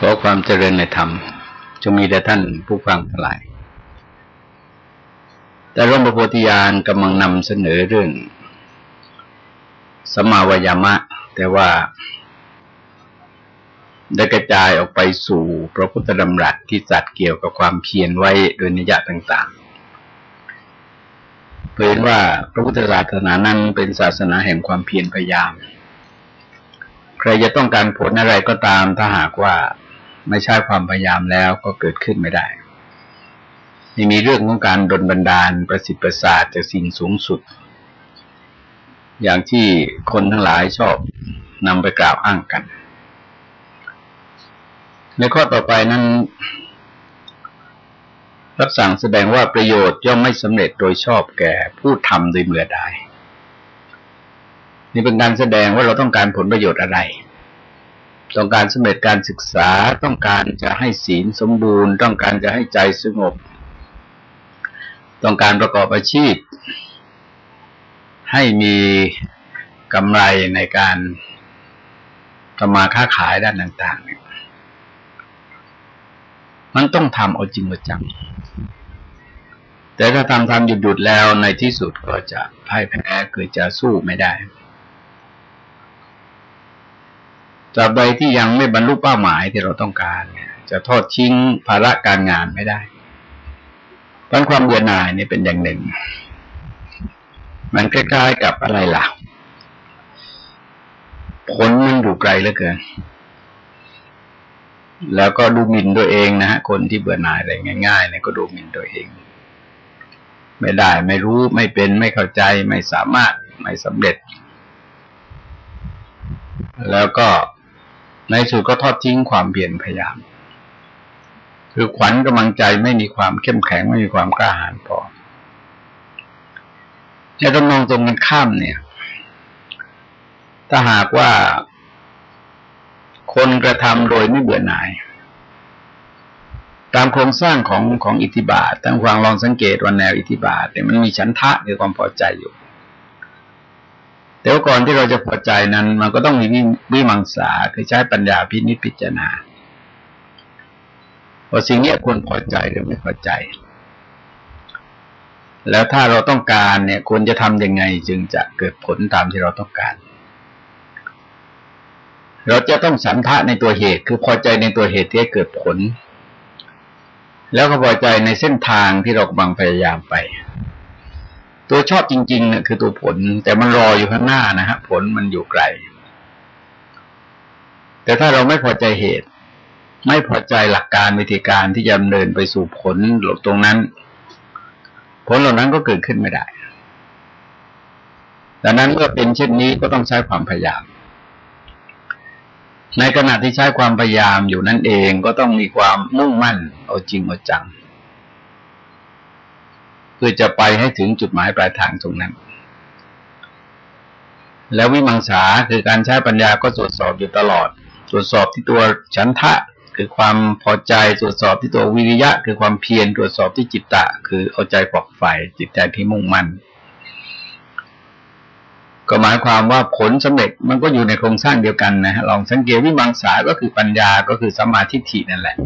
ขอความเจริญในธรรมจะมีแด่ท่านผู้ฟังทั้งหลาย แต่ร่มพระโพธิญาณกำลังนำเสนอเรื่องสมาวยามะ แต่ว่า ได้กระจายออกไปสู่พระพุทธดำรัสที่จัดเกี่ยวกับความเพียรไว้โดยนิยะต่างๆเผยว่าพระพุทธศาสนานั้นเป็นศาสนาแห่งความเพียรพยายามใครจะต้องการผลอะไรก็ตามถ้าหากว่า ไม่ใช่ความพยายามแล้วก็เกิดขึ้นไม่ได้ยังมีเรื่องของการดลบันดาลประสิทธิ์ประสาทจากสิ่งสูงสุด อย่างที่คนทั้งหลายชอบนำไปกล่าวอ้างกัน ในข้อต่อไปนั้น รับสั่งแสดงว่าประโยชน์ย่อมไม่สำเร็จโดยชอบแก่ผู้ทำโดยเมื่อใดนี่เป็นการแสดงว่าเราต้องการผลประโยชน์อะไร ต้องการสำเร็จการศึกษาต้องการจะให้ศีลสมบูรณ์ ต้องการจะให้ใจสงบ ต้องการประกอบอาชีพ ให้มีกำไรในการทำมาค้าขายด้านต่างๆเนี่ยมันต้องทำเอาจริงเอาจัง แต่ถ้าทำทำหยุดหยุดแล้วในที่สุดก็จะพ่ายแพ้เกิดจะสู้ไม่ได้ ตราบใดที่ยังไม่บรรลุเป้าหมายที่เราต้องการจะทอดทิ้งภาระการงานไม่ได้เพราะความเบื่อหน่ายนี่เป็นอย่างหนึ่ง มันใกล้ๆกับอะไรล่ะ ผลมันอยู่ไกลเหลือเกิน แล้วก็ดูหมิ่นตัวเองนะฮะ คนที่เบื่อหน่ายอะไรง่ายๆเนี่ยก็ดูหมิ่นตัวเอง ไม่ได้ ไม่รู้ ไม่เป็น ไม่เข้าใจ ไม่สามารถ ไม่สำเร็จ แล้วก็ ในสุดก็ทอดทิ้งความเปลี่ยนพยายาม คือขวัญกำลังใจไม่มีความเข้มแข็งไม่มีความกล้าหาญพอในตำนองตรงกันข้ามเนี่ย ถ้าหากว่าคนกระทำโดยไม่เบื่อหน่าย ตามโครงสร้างของของอิทธิบาทตั้งฟังลองสังเกตว่าแนวอิทธิบาทเนี่ยมันมีฉันทะคือความพอใจอยู่ แต่ว่าก่อนที่เราจะพอใจนั้น มันก็ต้องมีวิมังสาคือใช้ปัญญาพินิจพิจารณาว่าสิ่งนี้ควรพอใจหรือไม่พอใจ แล้วถ้าเราต้องการเนี่ยควรจะทำยังไงจึงจะเกิดผลตามที่เราต้องการ เราจะต้องสัมภาในตัวเหตุ คือพอใจในตัวเหตุที่เกิดผล แล้วก็พอใจในเส้นทางที่เรากำลังพยายามไป ตัวชอบจริงๆเนี่ยคือตัวผล แต่มันรออยู่ข้างหน้านะฮะผลมันอยู่ไกล แต่ถ้าเราไม่พอใจเหตุ ไม่พอใจหลักการวิธีการที่จะดำเนินไปสู่ผลหลบตรงนั้น ผลเหล่านั้นก็เกิดขึ้นไม่ได้ดังนั้นเมื่อเป็นเช่นนี้ก็ต้องใช้ความพยายาม ในขณะที่ใช้ความพยายามอยู่นั่นเองก็ต้องมีความมุ่งมั่น เอาจริงเอาจัง เพื่อจะไปให้ถึงจุดหมายปลายทางตรงนั้น แล้ววิมังสาคือการใช้ปัญญาก็ตรวจสอบอยู่ตลอด ตรวจสอบที่ตัวฉันทะคือความพอใจตรวจสอบที่ตัววิริยะ คือความเพียรตรวจสอบที่จิตตะ คือเอาใจปลอกไฟจิตใจที่มุ่งมั่นก็หมายความว่าผลสำเร็จมันก็อยู่ในโครงสร้างเดียวกันนะลองสังเกตวิมังสาก็คือปัญญาก็คือสมาธิฐินั่นแหละ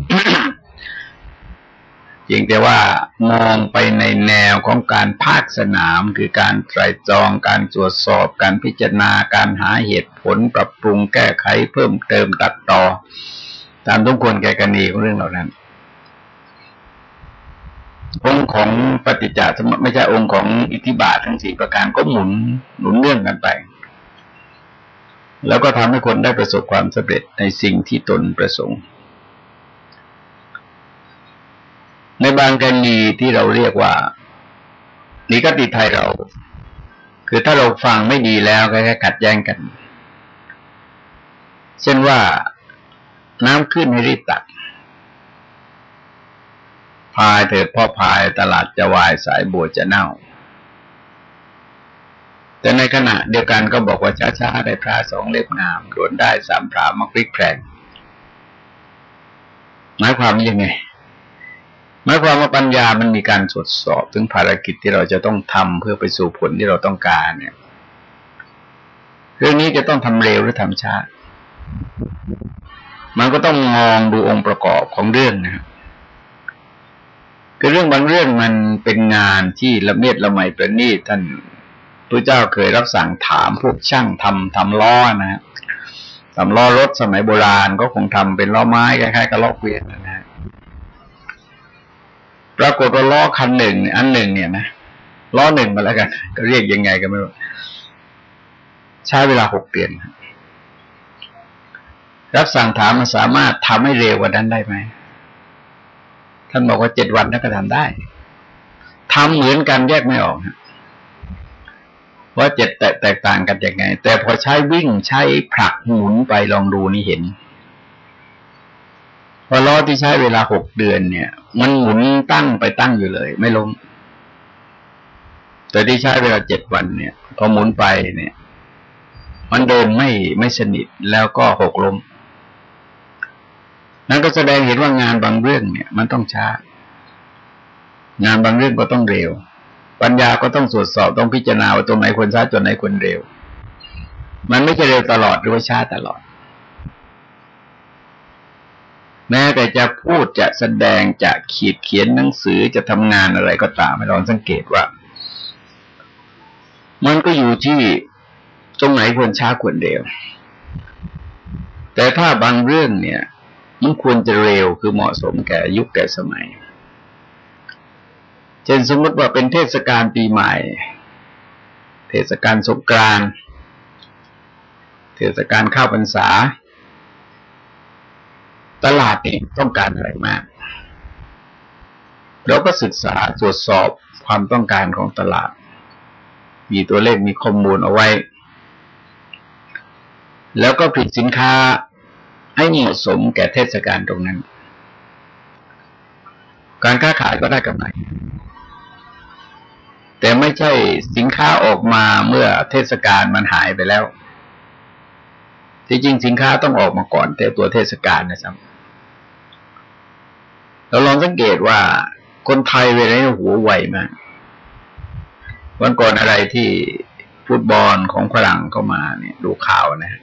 พียงแต่ว่ามองไปในแนวของการภาคสนาม คือการไตรจองการตรวจสอบ การพิจารณาการหาเหตุผล ปรับปรุงแก้ไขเพิ่มเติมตัดต่อ ตามทุกควรแก่กรณีของเรื่องเหล่านั้น องค์ของปฏิจจสมไม่ใช่องค์ของอิทธิบาททั้งสี่ประการก็หมุนหนุนเรื่องกันไป แล้วก็ทำให้คนได้ประสบความสำเร็จในสิ่งที่ตนประสงค์ ในบางกรณีที่เราเรียกว่านิกติไทยเรา คือถ้าเราฟังไม่ดีแล้วก็แค่ขัดแย้งกัน เช่นว่าน้ำขึ้นให้รีบตักพายเถิดพ่อพายตลาดจะวายสายบัวจะเน่า แต่ในขณะเดียวกันก็บอกว่าช้าๆได้พระสองเล็บงามโดนได้สามพระมักพลิกแพลงหมายความยังไง หมายความว่าปัญญามันมีการตรวจสอบถึงภารกิจที่เราจะต้องทำเพื่อไปสู่ผลที่เราต้องการ เนี่ย เรื่องนี้จะต้องทำเร็วหรือทำช้า มันก็ต้องมองดูองค์ประกอบของเรื่องนะครับคือเรื่องบางเรื่องมันเป็นงานที่ละเมียดละไมประณีตท่านพระเจ้าเคยรับสั่งถามพวกช่างทำทำล้อนะฮะทำล้อรถสมัยโบราณก็คงทำเป็นล้อไม้คล้ายๆกับล้อเกวียนนะฮะ ปรากฏว่าล้อคันหนึ่ง อันหนึ่งเนี่ยนะล้อหนึ่งมาแล้วกัน ก็เรียกยังไงก็ไม่รู้ใช้เวลาหกเดือน รับสั่งถามมันสามารถทำให้เร็วกว่านั้นได้ไหมท่านบอกว่าเจ็ดวันนั้นก็ทำได้ทำเหมือนกันแยกไม่ออกว่าเจ็ดแตกต่างกันยังไง แต่พอใช้วิ่งใช้ผลักหมุนไปลองดูนี่เห็น พอล้อที่ใช้เวลาหกเดือนเนี่ย มันหมุนตั้งไปตั้งอยู่เลย ไม่ล้มแต่ที่ใช้เวลาเจ็ดวันเนี่ยพอหมุนไปเนี่ย มันเดินไม่ไม่สนิทแล้วก็หกล้มนั่นก็แสดงเห็นว่างานบางเรื่องเนี่ย มันต้องช้า งานบางเรื่องก็ต้องเร็ว ปัญญาก็ต้องตรวจสอบต้องพิจารณาว่าตรงไหนควรช้าจนไหนควรเร็ว มันไม่จะเร็วตลอดหรือว่าช้าตลอด แม้แต่จะพูดจะแสดงจะขีดเขียนหนังสือจะทำงานอะไรก็ตามให้ลองสังเกตว่า มันก็อยู่ที่ตรงไหนควรช้าควรเร็ว แต่ถ้าบางเรื่องเนี่ย มันควรจะเร็วคือเหมาะสมแก่ยุคแก่สมัย เช่นสมมติว่าเป็นเทศกาลปีใหม่ เทศกาลสงกรานต์เทศกาลข้าวพรรษา ตลาดนี่ต้องการอะไรมาก เราก็ศึกษาตรวจสอบความต้องการของตลาด มีตัวเลขมีข้อมูลเอาไว้ แล้วก็ผลิตสินค้าให้เหมาะสมแก่เทศกาลตรงนั้น การค้าขายก็ได้กำไรแต่ไม่ใช่สินค้าออกมาเมื่อเทศกาลมันหายไปแล้วที่จริงสินค้าต้องออกมาก่อนแต่ตัวเทศกาลนะครับ เราลองสังเกตว่าคนไทยเวลาหัวไวมาก วันก่อนอะไรที่ฟุตบอลของฝรั่งเข้ามาเนี่ย ดูข่าวนะ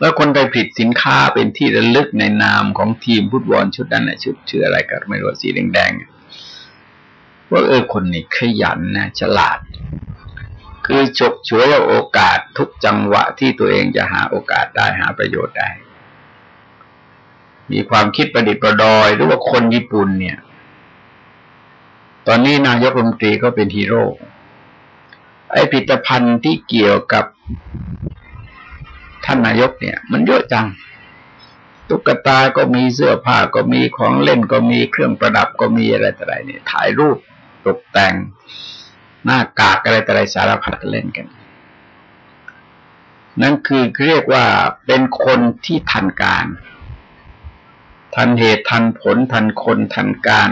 แล้วคนไปผิดสินค้าเป็นที่ระลึกในนามของทีมฟุตบอลชุดนั้นนะชุดชื่ออะไรก็ไม่รู้สีแดงๆว่าเออคนนี้ขยันนะฉลาด คือฉกฉวยโอกาสทุกจังหวะที่ตัวเองจะหาโอกาสได้หาประโยชน์ได้ มีความคิดประดิษฐ์ประดอย หรือว่าคนญี่ปุ่นเนี่ย ตอนนี้นายกรัฐมนตรีก็เป็นฮีโร่ไอผลิตภัณฑ์ที่เกี่ยวกับท่านนายกเนี่ย มันเยอะจัง ตุ๊กตาก็มีเสื้อผ้าก็มีของเล่นก็มีเครื่องประดับก็มีอะไรต่ออะไรเนี่ย ถ่ายรูปตกแต่งหน้ากากอะไรต่ออะไรสารพัดเล่นกัน นั่นคือเรียกว่าเป็นคนที่ทันการ ทันเหตุทันผลทันคนทันการ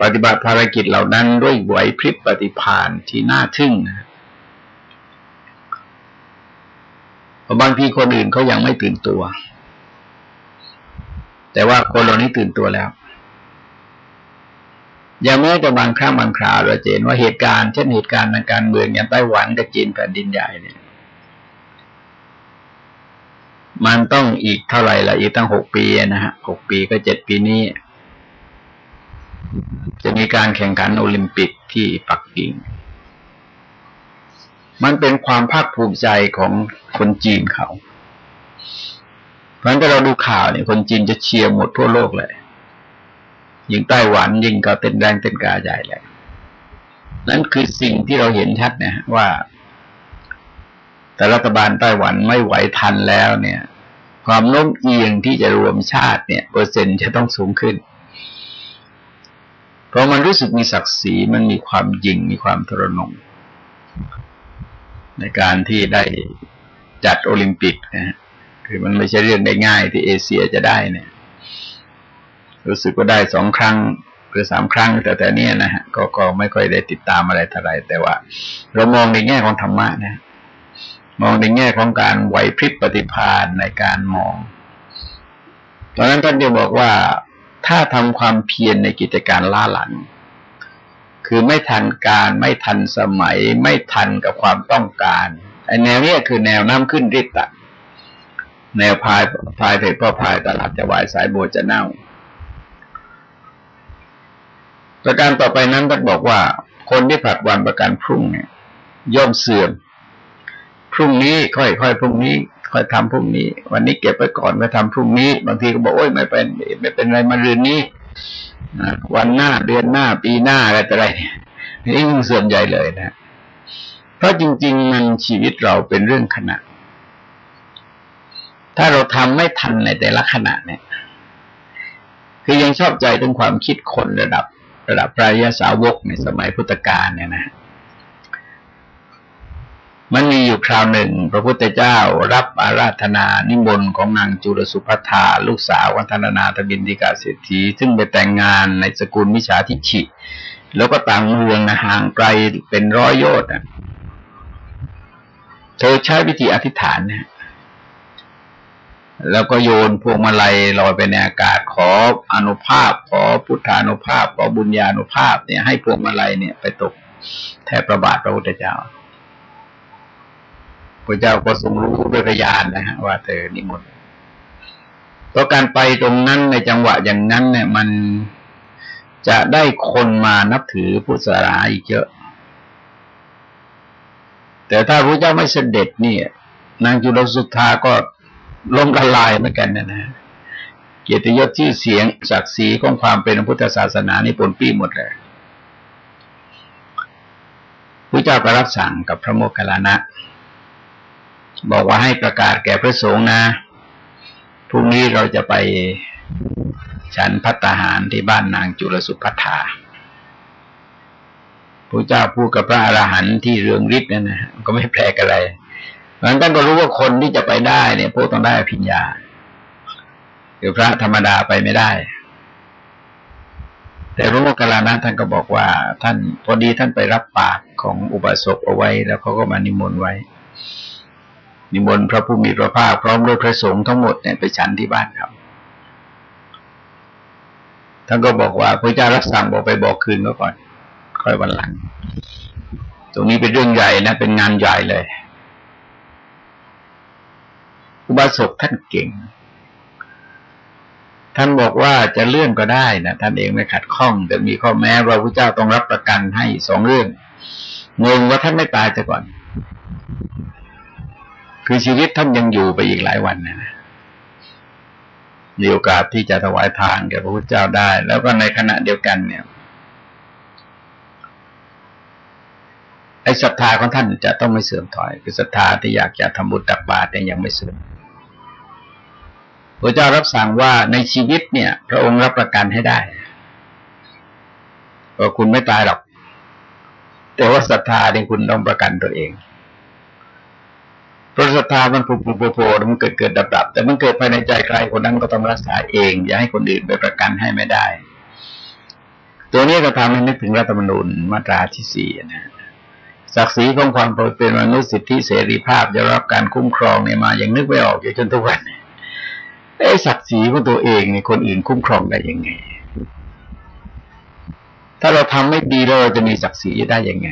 ปฏิบัติภารกิจเหล่านั้นด้วยไหวพริบปฏิภาณที่น่าทึ่งนะพราะบางทีคนอื่นเขายังไม่ตื่นตัว แต่ว่าคนเหล่านี้ตื่นตัวแล้วอย่างแม้แต่บางครั้งบางคราวเราเห็นว่าเหตุการณ์เช่นเหตุการณ์ทางการเมืองอย่างไต้หวันกับจีนแผ่นดินใหญ่เนี่ย มันต้องอีกเท่าไหร่ละอีกตั้งหกปีนะฮะหกปีก็เจ็ดปีนี้ จะมีการแข่งขันโอลิมปิกที่ปักกิ่ง มันเป็นความภาคภูมิใจของคนจีนเขา เพราะฉะนั้นเราดูข่าวเนี่ยคนจีนจะเชียร์หมดทั่วโลกเลยยิ่งไต้หวันยิ่งก็เต้นแรงเต้นกาใหญ่เลยนั่นคือสิ่งที่เราเห็นชัดนะว่า แต่รัฐบาลไต้หวันไม่ไหวทันแล้วเนี่ย ความโน้มเอียงที่จะรวมชาติเนี่ย เปอร์เซ็นต์จะต้องสูงขึ้น เพราะมันรู้สึกมีศักดิ์ศรีมันมีความยิงมีความทรนงในการที่ได้จัดโอลิมปิกนะฮะคือมันไม่ใช่เรื่องได้ง่ายที่เอเชียจะได้เนี่ย รู้สึกว่าได้สองครั้งหรือสามครั้งแต่แต่เนี้ยนะฮะก็ก็ไม่ค่อยได้ติดตามอะไรเท่าไรแต่ว่า เรามองในแง่ของธรรมะนะ มองในแง่ของการไหวพริบปฏิภาณในการมอง ตอนนั้นท่านจะบอกว่าถ้าทำความเพียรในกิจการล่าหลัง คือไม่ทันการไม่ทันสมัย ไม่ทันกับความต้องการไอแนวเนี้ยคือแนวน้ำขึ้นริบตะแนวพายพายเถิดพ่อพายตลาดจะวายสายโบจะเน่า ประการต่อไปนั้นต้องบอกว่า คนที่ผัดวันประกันพรุ่งเนี่ยย่อมเสื่อม พรุ่งนี้ค่อยค่อยพรุ่งนี้ ค่อยทำพรุ่งนี้ วันนี้เก็บไว้ก่อนไปทำพรุ่งนี้ บางทีก็บอกโอ้ยไม่เป็น ไม่เป็นไรมาเรือนนี้วันหน้าเดือนหน้าปีหน้าอะไรต่ออะไรนี่มันส่วนใหญ่เลยนะเพราะจริง ๆ มันชีวิตเราเป็นเรื่องขณะ ถ้าเราทำไม่ทันในแต่ละขณะเนี่ย คือยังชอบใจถึงความคิดคนระดับ ระดับพระยาสาวกในสมัยพุทธกาลเนี่ยนะ มันมีอยู่คราวหนึ่ง พระพุทธเจ้ารับอาราธนานิมนต์ของนางจุลสุภัทาลูกสาววัฒนนาทบินติกาเศรษฐี ซึ่งไปแต่งงานในสกุลมิชาทิชิ แล้วก็ต่างเมืองห่างไกลเป็นร้อยโยชน์เธอใช้วิธีอธิษฐานนี่ยแล้วก็โยนพวงมาลัยลอยไปในอากาศขออนุภาพ ขอพุทธานุภาพ ขอบุญญานุภาพเนี่ยให้พวงมาลัยเนี่ยไปตกแทบประบาทพระพุทธเจ้า พระเจ้าก็ทรงรู้ด้วยพยานนะฮะว่าเธอนิมนต์เพราะการไปตรงนั้นในจังหวะอย่างนั้น เนี่ยมันจะได้คนมานับถือพุทธศาสนาอีกเยอะ แต่ถ้าพระเจ้าไม่เสด็จนี่นางจุลสุทธาก็ล้มละลายเหมือนกันนะนะเกียรติยศที่เสียงศักดิ์ศรีของความเป็นพุทธศาสนานี่ปนปี้หมดเลยพระเจ้าก็รับสั่งกับพระโมคคัลลานะ บอกว่าให้ประกาศแก่พระสงฆ์นะพรุ่งนี้เราจะไปฉันพัตหารที่บ้านนางจุลสุพัทาพระเจ้าพูดกับพระอรหันต์ที่เรืองฤทธิ์นั่นนะก็ไม่แปลกอะไรเพราะนั้นท่านก็รู้ว่าคนที่จะไปได้เนี่ยพวกต้องได้พิญญาเดี๋ยวพระธรรมดาไปไม่ได้ แต่พระโมคคัลลานะท่านก็บอกว่า ท่านพอดีท่านไปรับปากของอุบาสกเอาไว้ แล้วเขาก็มานิมนต์ไว้ นิมนต์พระผู้มีพระภาคพร้อมด้วยพระสงฆ์ทั้งหมดเนี่ยไปฉันที่บ้านเขาท่านก็บอกว่าพระเจ้ารับสั่งบอกไปบอกคืนก็ก่อน ค่อยวันหลัง ตรงนี้เป็นเรื่องใหญ่นะ เป็นงานใหญ่เลย อุบาสกท่านเก่ง ท่านบอกว่าจะเลื่อนก็ได้นะท่านเองไม่ขัดข้อง แต่มีข้อแม้ว่าพระเจ้าต้องรับประกันให้สองเรื่องงงว่าท่านไม่ตายจะก่อน คือชีวิตท่านยังอยู่ไปอีกหลายวันนะมีโอกาสที่จะถวายทานแก่พระพุทธเจ้าได้ แล้วก็ในขณะเดียวกันเนี่ยไอ้ศรัทธาของท่านจะต้องไม่เสื่อมถอย คือศรัทธาที่อยากจะทำบุญตักบาตรเนี่ยยังไม่เสื่อมพระเจ้ารับสั่งว่าในชีวิตเนี่ย พระองค์รับประกันให้ได้ว่าคุณไม่ตายหรอก แต่ว่าศรัทธาเนี่ยคุณต้องประกันตัวเอง พราะศรัทธามันผูกผูกโผล่มันเกิดเกิดดับดับแต่มันเกิดภายในใจใครคนนั้นก็ต้องรักษาเอง อย่าให้คนอื่นไปประกันให้ไม่ได้ ตัวนี้ก็ทำให้นึกถึงรัฐธรรมนูญมาตราที่สี่นะศักดิ์ศรีของความเป็นมนุษย์สิทธิเสรีภาพจะรับการคุ้มครองเนี่ยมาอย่างนึกไม่ออกอยู่จนทุกวันไอ้ศักดิ์ศรีของตัวเองเนี่ยคนอื่นคุ้มครองได้ยังไง ถ้าเราทำไม่ดีเราจะมีศักดิ์ศรีได้ยังไง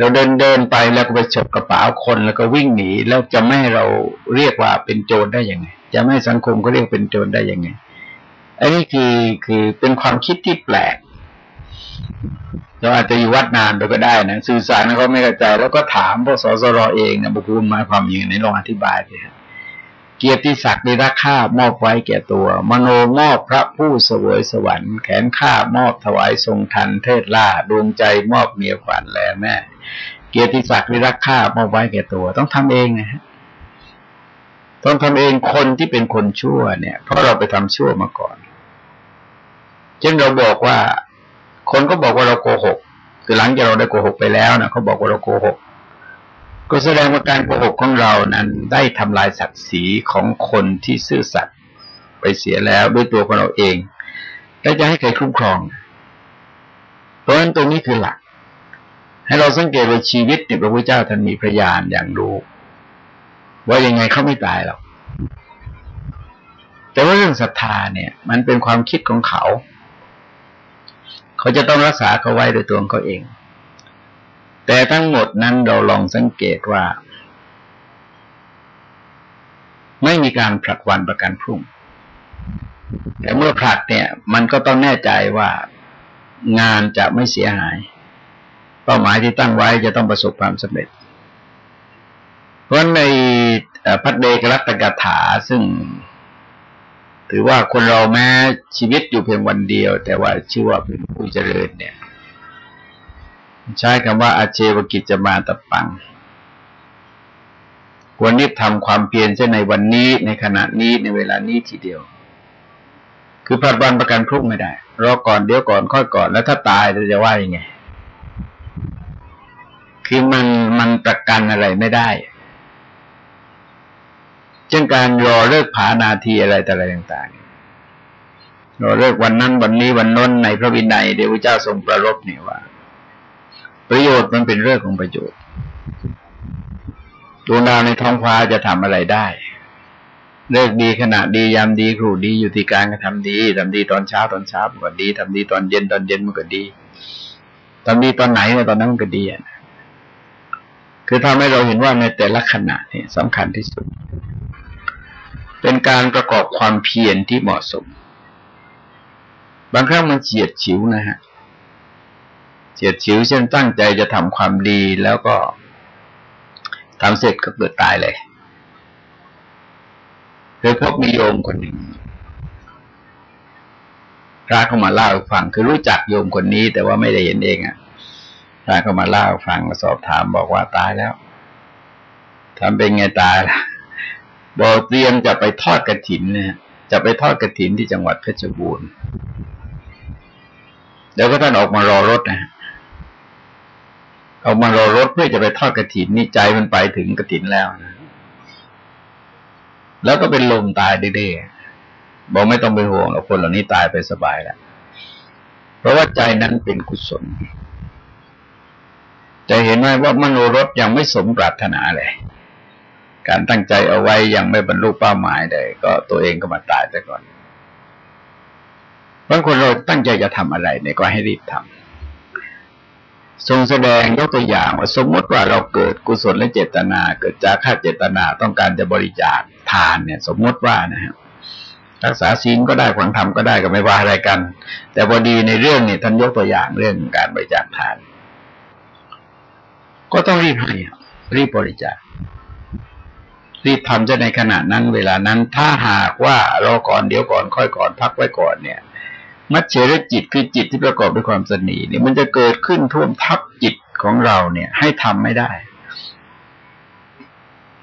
เราเดินเดินไปแล้วก็ไปฉกกระเป๋าคนแล้วก็วิ่งหนีแล้วจะไม่ให้เราเรียกว่าเป็นโจรได้ยังไง จะไม่ให้สังคมก็เรียกเป็นโจรได้ยังไงอันนี้คือคือเป็นความคิดที่แปลกเราอาจจะอยู่วัดนานไปก็ได้นะสื่อสารเขาไม่เข้าใจแล้วก็ถามพวกสสรเองนะบุคคลหมายความอย่างไรลองอธิบายไปครับ เกียรติศักดิ์ในราคามอบไว้แก่ตัว มโนมอบพระผู้สวยสวรรค์แขนข้ามอบถวายทรงทันเทิดล่าดวงใจมอบเมียขวัญแลแม่ เกียรติศักดิ์ในราคามอบไว้แก่ตัว ต้องทำเองนะฮะต้องทำเองคนที่เป็นคนชั่วเนี่ย เพราะเราไปทำชั่วมาก่อนเช่นเราบอกว่า คนก็บอกว่าเราโกหกคือหลังจากเราได้โกหกไปแล้วนะเขาบอกว่าเราโกหก ก็แสดงว่าการโกหกของเรานั้นได้ทำลายศักดิ์ศรีของคนที่ซื่อสัตย์ไปเสียแล้วด้วยตัวของเราเองแล้จะให้ใครคุ้มครอง เพราะฉะนั้นตรงนี้คือหลัก ให้เราสังเกตว่าชีวิตเนี่ยพระพุทธเจ้าท่านมีพยานอย่างรู้ ว่ายังไงเขาไม่ตายหรอกแต่ว่าเรื่องศรัทธาเนี่ย มันเป็นความคิดของเขา เขาจะต้องรักษาเขาไว้โดยตัวของเขาเอง แต่ทั้งหมดนั้นเราลองสังเกตว่า ไม่มีการผลัดวันประกันพรุ่ง แต่เมื่อผลัดเนี่ย มันก็ต้องแน่ใจว่างานจะไม่เสียหาย เป้าหมายที่ตั้งไว้จะต้องประสบความสำเร็จ เพราะในพัฒเดกรัตกถาซึ่ง ถือว่าคนเราแม้ชีวิตอยู่เพียงวันเดียว แต่ว่าชื่อว่าเป็นผู้เจริญเนี่ย ใช้คำว่าอาเจวกิจมาตะปังควรรีบทำความเพียรเช่นในวันนี้ในขณะนี้ในเวลานี้ทีเดียว คือผัดวันประกันพรุ่งไม่ได้รอก่อนเดี๋ยวก่อนค่อยก่อนแล้วถ้าตายจะว่ายังไง คือมันมันประกันอะไรไม่ได้เช่นการรอเลิกผานาทีอะไรแต่อะไรต่างๆรอเลิกวันนั้นวันนี้วันน้นในพระวินัยเดวพระเจ้าทรงประรบเนี่ยว่า ประโยชน์มันเป็นเรื่องของประโยชน์ดวงดาวในท้องฟ้าจะทำอะไรได้เลิกดีขณะดียามดีครูดีอยู่ที่การกระทำดีทำดีตอนเช้าตอนเช้ามันก็ดีทำดีตอนเย็นตอนเย็นมันก็ดีทำดีตอนไหนเนี่ยตอนนั้นมันก็ดีอะคือทำให้เราเห็นว่าในแต่ละขณะนี่สำคัญที่สุด เป็นการประกอบความเพียรที่เหมาะสม บางครั้งมันเฉียดฉิวนะฮะ เฉียดฉิวเช่นตั้งใจจะทำความดีแล้วก็ทำเสร็จก็เกิดตายเลยเคยพบมีโยมคนหนึ่งพระเข้ามาเล่าฟังคือรู้จักโยมคนนี้ แต่ว่าไม่ได้เห็นเองอะพระเข้ามาเล่าฟังมาสอบถามบอกว่าตายแล้วทำเป็นไงตายล่ะบอกเตรียมจะไปทอดกระถินเนี่ย จะไปทอดกระถินที่จังหวัดเพชรบูรณ์เดี๋ยวก็ท่านออกมารอรถนะ ออกมารอรถเพื่อจะไปทอดกระถินนี่ใจมันไปถึงกระถินแล้วนะแล้วก็เป็นลมตายเด้ๆบอกไม่ต้องเป็นห่วงเราคนเหล่านี้ตายไปสบายแล้วเพราะว่าใจนั้นเป็นกุศลจะเห็นไหมว่ามโนรถยังไม่สมปรารถนาเลย การตั้งใจเอาไว้ยังไม่บรรลุเป้าหมายใดก็ตัวเองก็มาตายแต่ก่อนบางคนเราตั้งใจจะทำอะไรเนี่ยก็ให้รีบทำ ทรงแสดงยกตัวอย่างว่าสมมติว่าเราเกิดกุศลและเจตนา เกิดจากข้าเจตนาต้องการจะบริจาคทานเนี่ย สมมติว่านะครับรักษาศีลก็ได้ขวังธรรมก็ได้ก็ไม่ว่าอะไรกัน แต่พอดีในเรื่องนี้ท่านยกตัวอย่างเรื่องการบริจาคทาน ก็ต้องรีบให้รีบบริจาครีบทำจะในขณะนั้น เวลานั้นถ้าหากว่ารอก่อนเดี๋ยวก่อนค่อยก่อนพักไว้ก่อนเนี่ย มัจเฉรจิตคือจิตที่ประกอบด้วยความสนีเนี่ยมันจะเกิดขึ้นท่วมทับจิตของเราเนี่ย ให้ทำไม่ได้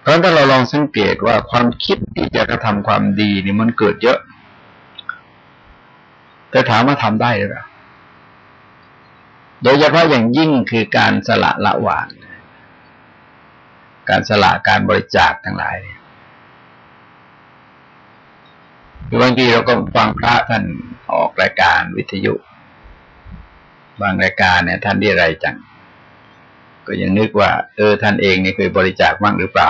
เพราะถ้าเราลองสังเกตว่าความคิดที่จะกระทำความดีเนี่ยมันเกิดเยอะ แต่ถามว่าทำได้หรือเปล่าโดยเฉพาะอย่างยิ่งคือการสละละวาง การสละการบริจาคทั้งหลาย คือบางทีเราก็ฟังพระท่านออกรายการวิทยุ บางรายการเนี่ย ท่านได้ไรจัง ก็ยังนึกว่า เออท่านเองนี่เคยบริจาคมั่งหรือเปล่า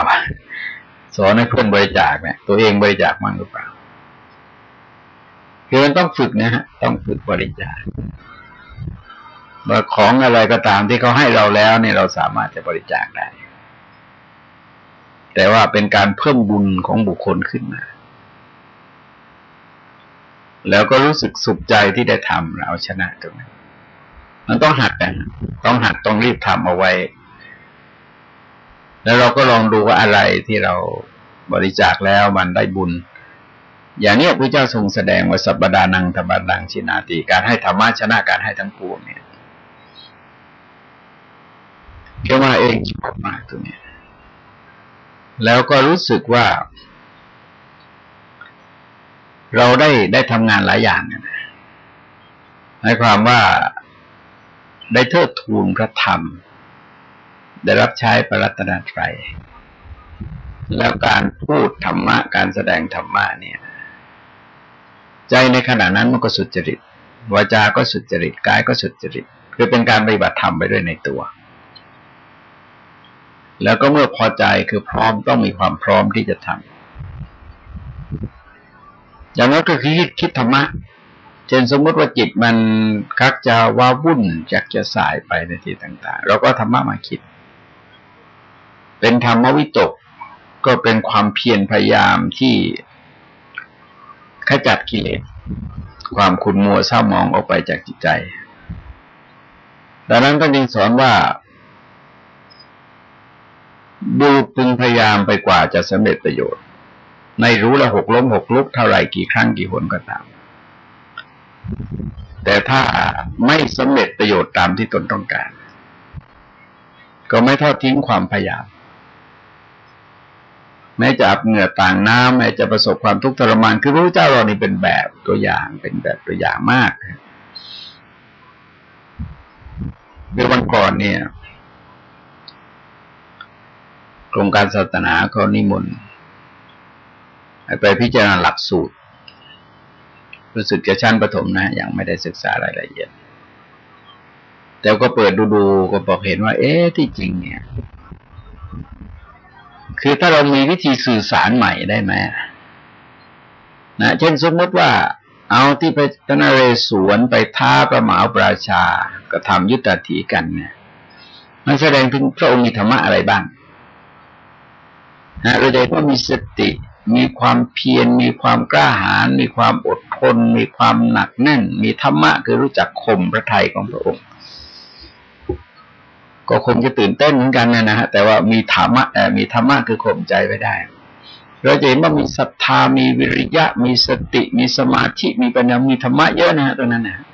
สอนให้เพื่อนบริจาคเนี่ย ตัวเองบริจาคมั่งหรือเปล่าคือมันต้องฝึกนะฮะต้องฝึกบริจาคเมื่อของอะไรก็ตามที่เขาให้เราแล้วเนี่ยเราสามารถจะบริจาคได้ แต่ว่าเป็นการเพิ่มบุญของบุคคลขึ้นมา แล้วก็รู้สึกสุขใจที่ได้ทำเอาชนะตรงนั้นมันต้องหัดกันต้องหัดต้องรีบทำเอาไว้ แล้วเราก็ลองดูว่าอะไรที่เราบริจาคแล้วมันได้บุญ อย่างนี้พระเจ้าทรงแสดงว่าสัปดานังธรรมดังชินาติการให้ธรรมะชนะการให้ทั้งปวงเนี่ยเกี่ยวมาเองชอบมากตรงนี้แล้วก็รู้สึกว่า เราได้ได้ทำงานหลายอย่างนะหมายความว่าได้เทิดทูนพระธรรม ได้รับใช้พระรัตนตรัยแล้วการพูดธรรมะ การแสดงธรรมะเนี่ย ใจในขณะนั้นมันก็สุจริตวาจา ก็สุจริตกายก็สุจริตคือเป็นการปฏิบัติธรรมไปด้วยในตัว แล้วก็เมื่อพอใจคือพร้อมต้องมีความพร้อมที่จะทำ อย่างนั้นก็คือคิดคิดธรรมะเช่นสมมติว่าจิตมันคักจะว่าวุ่นจากจะสายไปในที่ต่าง ๆ เราก็ธรรมะมาคิด เป็นธรรมวิตก ก็เป็นความเพียรพยายามที่ขจัดกิเลสความขุนมัวเศร้ามองออกไปจากจิตใจ ดังนั้นก็จึงสอนว่า ดูพึงพยายามไปกว่าจะสำเร็จประโยชน์ ในรู้ละหกล้มหกลุกเท่าไรกี่ครั้งกี่หนก็ตาม แต่ถ้าไม่สำเร็จประโยชน์ตามที่ตนต้องการ ก็ไม่ทอดทิ้งความพยายามแม้จะอับเหงื่อต่างน้ำแม้จะประสบความทุกข์ทรมานคือพระเจ้าเรานี่เป็นแบบตัวอย่างเป็นแบบตัวอย่างมากเมื่อวันก่อนเนี่ยกรมการศาสนาเขานิมนต์ ไปพิจารณาหลักสูตร รู้สึกจะชั้นประถมนะ ยังไม่ได้ศึกษารายละเอียด แต่ก็เปิดดูๆก็บอกเห็นว่า เอ๊ะที่จริงเนี่ย คือถ้าเรามีวิธีสื่อสารใหม่ได้ไหมนะเช่นสมมติว่า เอาที่ไปพระนเรศวรไปท้าประหมาประชากระทำยุติถีกันเนี่ย มันแสดงถึงพระองค์มีธรรมะอะไรบ้างนะเราจะว่ามีสติ มีความเพียรมีความกล้าหาญมีความอดทน มีความหนักแน่น มีธรรมะคือรู้จักข่มพระทัยของพระองค์ ก็คงจะตื่นเต้นเหมือนกันนะฮะแต่ว่ามีธรรมะมีธรรมะคือข่มใจไว้ได้ เราจะเห็นว่ามีศรัทธามีวิริยะ มีสติมีสมาธิมีปัญญามีธรรมะเยอะนะฮะตรงนั้นนะ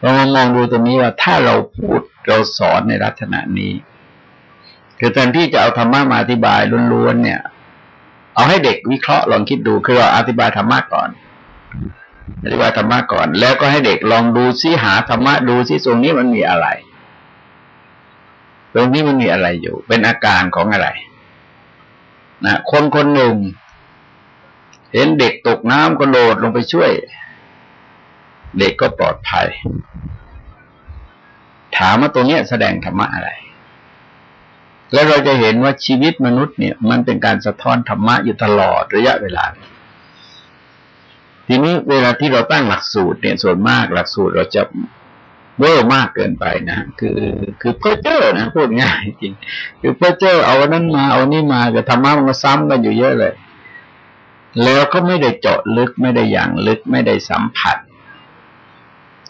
เรามามองดูตรงนี้ว่าถ้าเราพูดเราสอนในลักษณะนี้คือแทนที่จะเอาธรรมะมาอธิบายล้วนๆเนี่ย เอาให้เด็กวิเคราะห์ลองคิดดูคือเราอธิบายธรรมะก่อน อธิบายธรรมะก่อน แล้วก็ให้เด็กลองดูซิหาธรรมะดูซิตรงนี้มันมีอะไร ตรงนี้มันมีอะไรอยู่ เป็นอาการของอะไร นะคนคนหนึ่ง เห็นเด็กตกน้ำก็โดดลงไปช่วย เด็กก็ปลอดภัย ถามว่าตรงนี้แสดงธรรมะอะไร แล้วเราจะเห็นว่าชีวิตมนุษย์เนี่ย มันเป็นการสะท้อนธรรมะอยู่ตลอดระยะเวลา ทีนี้เวลาที่เราตั้งหลักสูตรเนี่ยส่วนมากหลักสูตรเราจะเวอร์มากเกินไปนะคือคือเพื่อเจ้อนะพูดง่ายจริง คือเพื่อเจ้อเอานั้นมาเอานี่มาแต่ธรรมะมันก็ซ้ำกันอยู่เยอะเลย แล้วก็ไม่ได้เจาะลึกไม่ได้อย่างลึกไม่ได้สัมผัส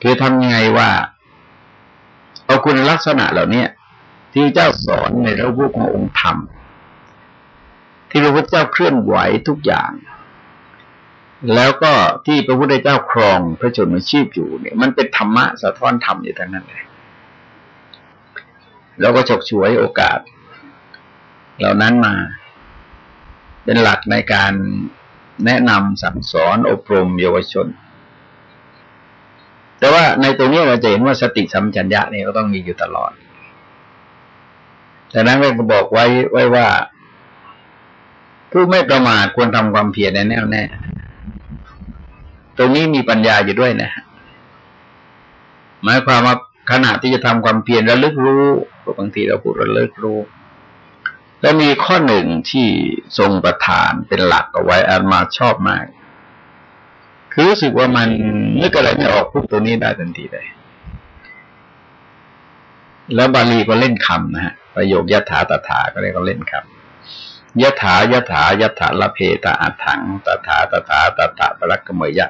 คือทำยังไงว่า เอาคุณลักษณะเหล่านี้ ที่เจ้าสอนในระบบขององค์ธรรม ที่พระพุทธเจ้าเคลื่อนไหวทุกอย่าง แล้วก็ที่พระพุทธเจ้าครองพระชนมชีพอยู่เนี่ย มันเป็นธรรมะสะท้อนธรรมอยู่ทั้งนั้นเลยเราก็ฉกฉวยโอกาส เหล่านั้นมา เป็นหลักในการแนะนำสั่งสอนอบรมเยาวชน แต่ว่าในตรงนี้เราจะเห็นว่าสติสัมจัญญะนี่ยก็ต้องมีอยู่ตลอด แต่นั้นก็บอกไว้ไว้ว่า ผู้ไม่ประมาทควรทำความเพียรในแน่วแน่ ตรงนี้มีปัญญาอยู่ด้วยนะ หมายความว่าขณะที่จะทำความเพียรระลึกรู้บางทีเราพูดระลึกรู้แล้วมีข้อหนึ่งที่ทรงประธานเป็นหลักเอาไว้อันมาชอบมาก คือรู้สึกว่ามันนึกอะไรไม่ออกพูดตัวนี้ได้ทันทีเลย แล้วบาลีก็เล่นคำนะฮะประโยคยถาตถาก็เรียกว่าเล่นคำยถายถายถาละเพตาอัถังตถาตถาตถาปรักกมยะ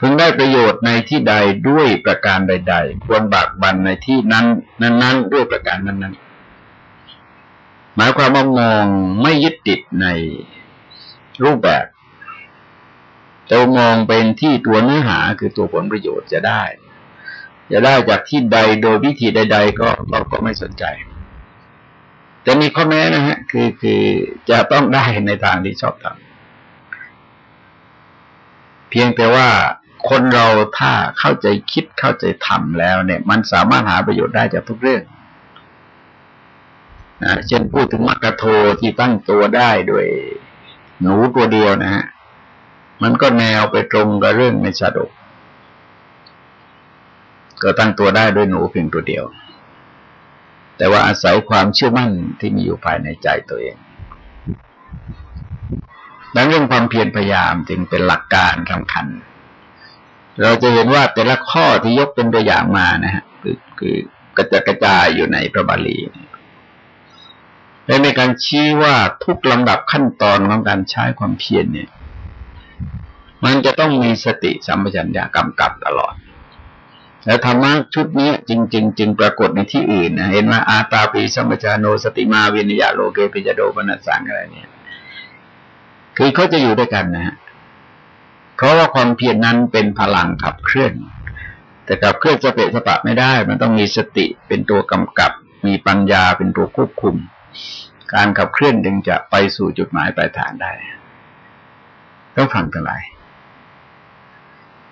พึงได้ประโยชน์ในที่ใดด้วยประการใด ๆ ควรบากบันในที่นั้น นั้น ๆ ด้วยประการนั้น ๆ หมายความว่ามองไม่ยึดติดในรูปแบบแต่มองเป็นที่ตัวเนื้อหาคือตัวผลประโยชน์จะได้ จะได้จากที่ใดโดยวิธีใด ๆ ก็เราก็ไม่สนใจ แต่มีข้อแม้นะฮะ คือคือจะต้องได้ในทางที่ชอบทำเพียงแต่ว่าคนเราถ้าเข้าใจคิดเข้าใจทำแล้วเนี่ย มันสามารถหาประโยชน์ได้จากทุกเรื่องนะเช่นพูดถึงมักกะโทที่ตั้งตัวได้โดยหนูตัวเดียวนะฮะ มันก็แนวไปตรงกับเรื่องในชาดก ก็ตั้งตัวได้ด้วยหนูเพียงตัวเดียว แต่ว่าอาศัยความเชื่อมั่นที่มีอยู่ภายในใจตัวเองดังเรื่องความเพียรพยายามจึงเป็นหลักการสำคัญ เราจะเห็นว่าแต่ละข้อที่ยกเป็นตัวอย่างมานะฮะคือคือกระจกระจายอยู่ในพระบาลีและในการชี้ว่าทุกลำดับขั้นตอนของการใช้ความเพียรเนี่ย มันจะต้องมีสติสัมปชัญญะกำกับตลอด แล้วธรรมะชุดนี้จริง ๆ จึงปรากฏในที่อื่นนะเห็นว่าอาตาปีสัมปชาโนสติมาวินยาโลเกปิจโดปนัสสังอะไรเนี่ยคือเขาจะอยู่ด้วยกันนะฮะเพราะว่าความเพียรนนั้นเป็นพลังขับเคลื่อน แต่ขับเคลื่อนสเปะสปะไม่ได้ มันต้องมีสติเป็นตัวกำกับ มีปัญญาเป็นตัวควบคุม การขับเคลื่อนจึงจะไปสู่จุดหมายปลายทางได้ ต้องฟังทั้งหลาย